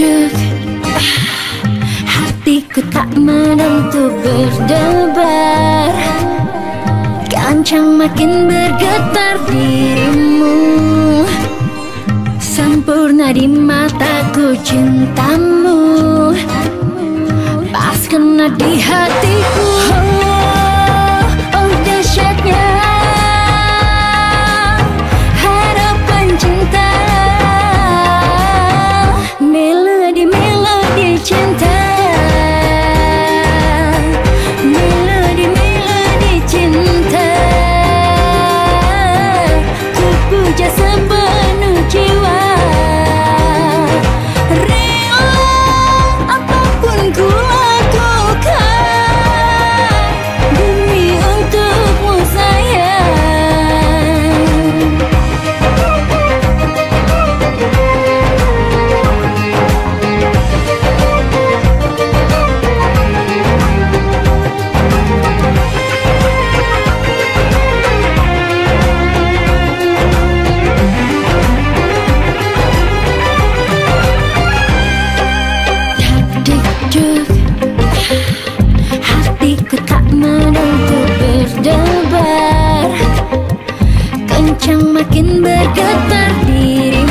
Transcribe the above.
sejuk Hatiku tak menentu berdebar. Kancang makin bergetar dirimu. Sempurna di mataku cintamu. Pas kena di hatiku. Yang makin bergetar diri.